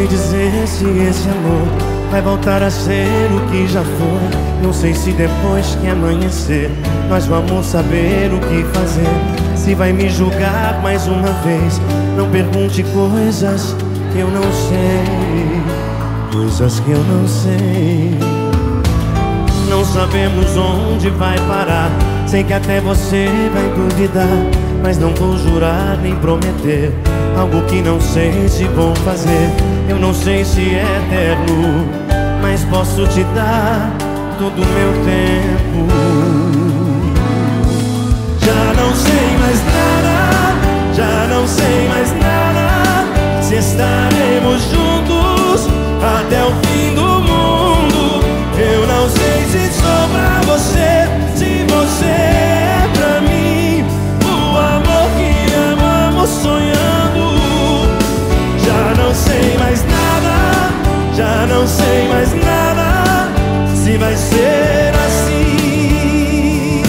dizer se esse amor vai voltar a ser o que já foi. Não sei se depois que amanhecer nós vamos saber o que fazer. Se vai me julgar mais uma vez, não pergunte coisas que eu não sei. Coisas que eu não sei. Não sabemos onde vai parar. Sei que até você vai duvidar. Mas não vou jurar nem prometer algo que não sei se vou fazer. Eu não sei se é eterno, mas posso te dar todo o meu tempo. Não sei mais nada, já não sei mais nada. Se vai ser assim.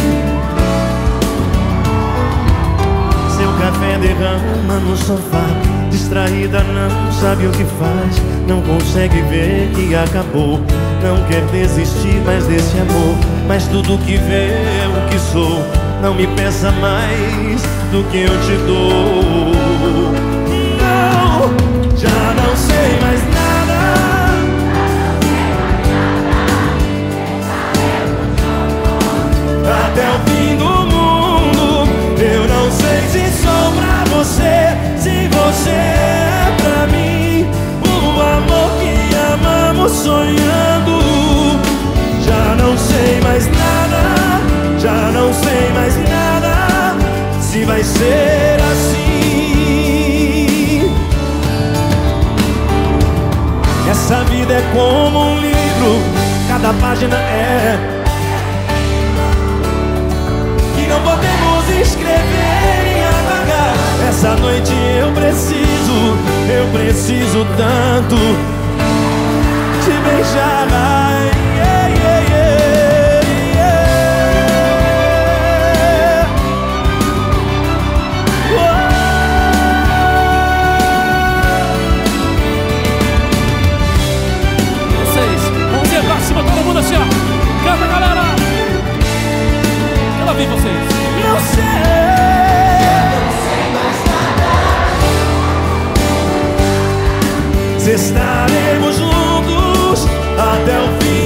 Seu café derrama no sofá. Distraída, não sabe o que faz. Não consegue ver que acabou. Não quer desistir mais desse amor. Mas tudo que vê é o que sou. Não me peça mais do que eu te dou. Não, sei mais nada. Até o fim do mundo, eu não sei se sou pra você, se você é pra mim. O amor que amamos sonhando. Já não sei mais nada, já não sei mais nada. Se vai ser página é que não podemos escrever e apagar. Essa noite eu preciso, eu preciso tanto Cadê vocês? Não sei. Não sei mais nada. Estaremos juntos até o fim.